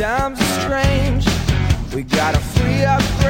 times are strange. We gotta free our brains.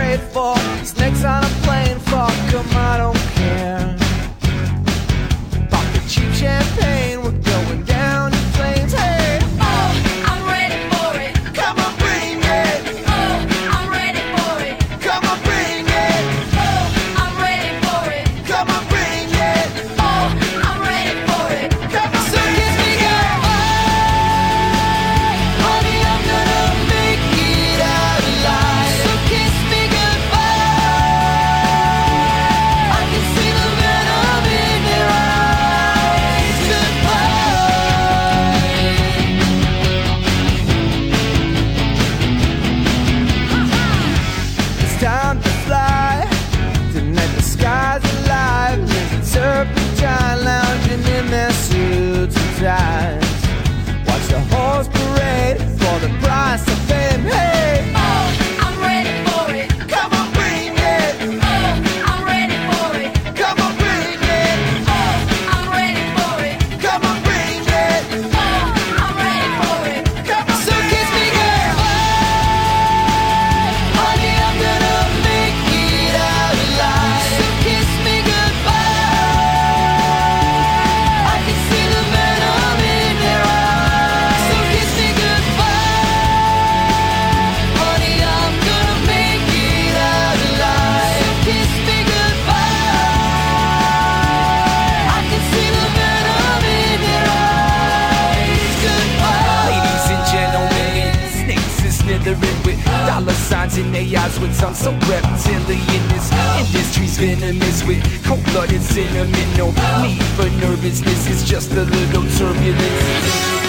in their eyes with some so reptilian. This industry's venomous with cold blooded cinnamon. No need for nervousness, it's just a little turbulence.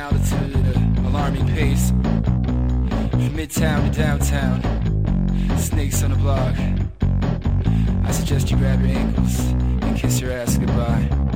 altitude at an alarming pace. From midtown to downtown, snakes on the block. I suggest you grab your ankles and kiss your ass goodbye.